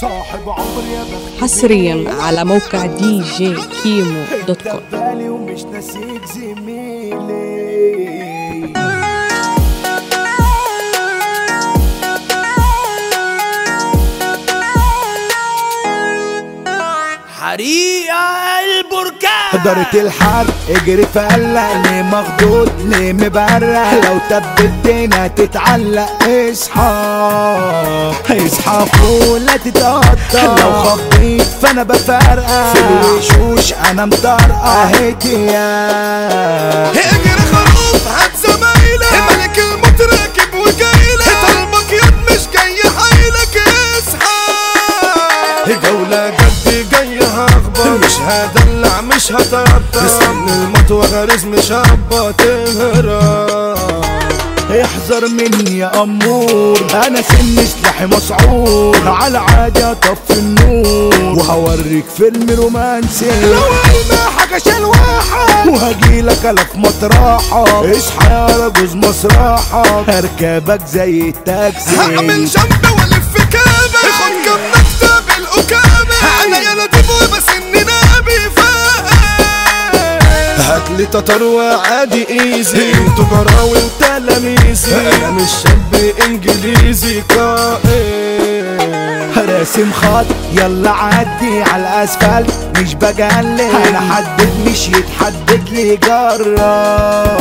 صاحب عمري يا حصريا على موقع دي جي كيمو dot com بالي ومش ناسيك زميلي. حريقة البركان. دارت الحرب اجري في قلق ليه مخضوض ليه مبرق. لو تبتنا تتعلق اصحى اصحى فوق لا تتقطع لو خبيت فأنا بفرقع في الوشوش أنا مطرقع هدية جاية هخبط مش هدلع مش هتقطع سن المطوة غريز مش هبط تهرب احذر مني يا أمور. أنا سن سلاحي مسعور على عادي اطفي النور. وهوريك فيلم رومانسي. لو قلنا حاجة شال واحد. وهجيلك الف مطرحه اصحى يا رجوز مسرحه هركبك زي التاكسي. هعمل جنب وألف كابة خد كم نكتة بالأكابة أنا يا هاتلي تتر وعادي إيزي. أنتوا جراوي وتلاميذي أنا مش شاب انجليزي قائد راسم خط يلا عدي على الاسفلت مش بجلد أنا حدد مش يتحدد لي جرب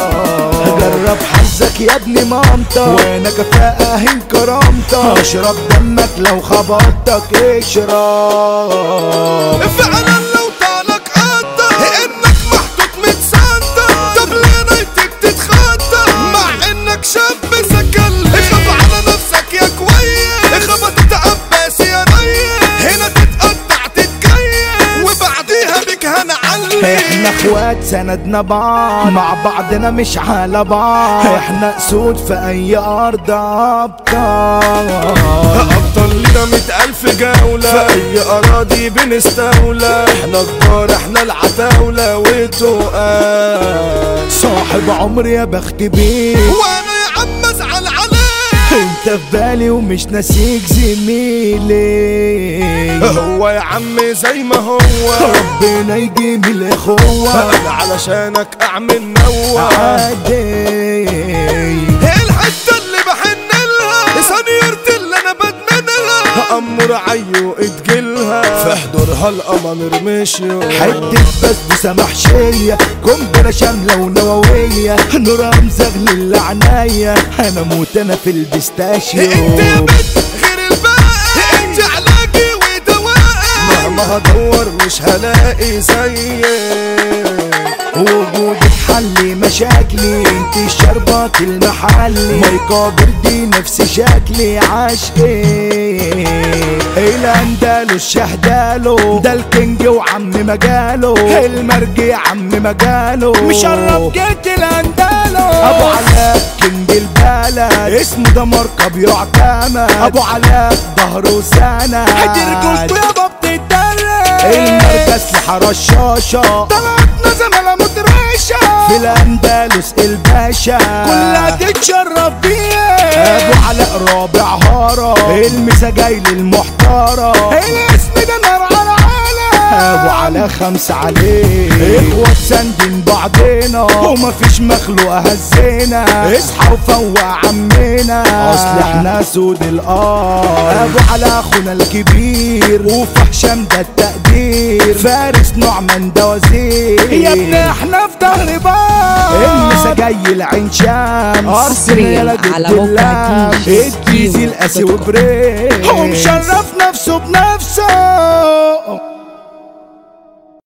جرب حظك يا ابني مامتك. وأنا كفاءة هين كرامتك؟ أشرب دمك لو خبطتك اشرب فعلا أخوات سندنا بعض. مع بعضنا مش على بعض. إحنا أسود في اي ارض أبطال ابطال لنا مئة ألف جولة. في أي أراضي بنستولى. إحنا كبار إحنا العتاولة وتقال صاحب عمري يا بخت بيك في بالي ومش ناسيك زميلي. هو يا عم زي ما هو. ربنا يديم الأخوة. أنا علشانك أعمل نوع عادي. الحتة اللي بحن لها. سنيرتي اللي أنا بدمنها أمر عيو في حضورها القمر مشيو حتة بسبوسة محشية قنبلة شاملة ونووية. نور مزغل العناية أنا موت أنا في البستاشيو. إنت يا بنت غير الباقي. إنت علاجي ودوائي. مهما هدور مش هلاقي زيك وجودك حل مشاكلي. إنت الشربات المحلي. ما يقابل دي نفس شكلي عاشقي. الاندلس شهداله ده الكينج وعم مجاله. المرجي عم مجاله. مشرف جيت الاندلس أبو علاء كينج البلد. اسمه ده مركب يعتمد أبو علاء ظهره سنة هترجلته يابا بتتدرب المركز لحى رشاشة طلعتنا زملاء في الاندلس الباشا. كلها تتشرف بيها. أبو علاء رابع هارة. المسا جاي للمحتارة. الاسم ده؟ على ابو علاء خمسة عليه اخوات ساندين بعضينا ومفيش مخلوق هزينا. اصحى وفوق عمنا أصل إحنا سود الأرض. أبو علاء أخونا الكبير وفي هشام ده التقدير. فارس نعمان ده وزير. يا ابني إحنا في ظهر بعض المسا جاي العين شمس. ضد على موقع اللمس. دي جي الديزل كيمو قاسي دوت كوم. وبريك ومشرف نفسه بنفسه.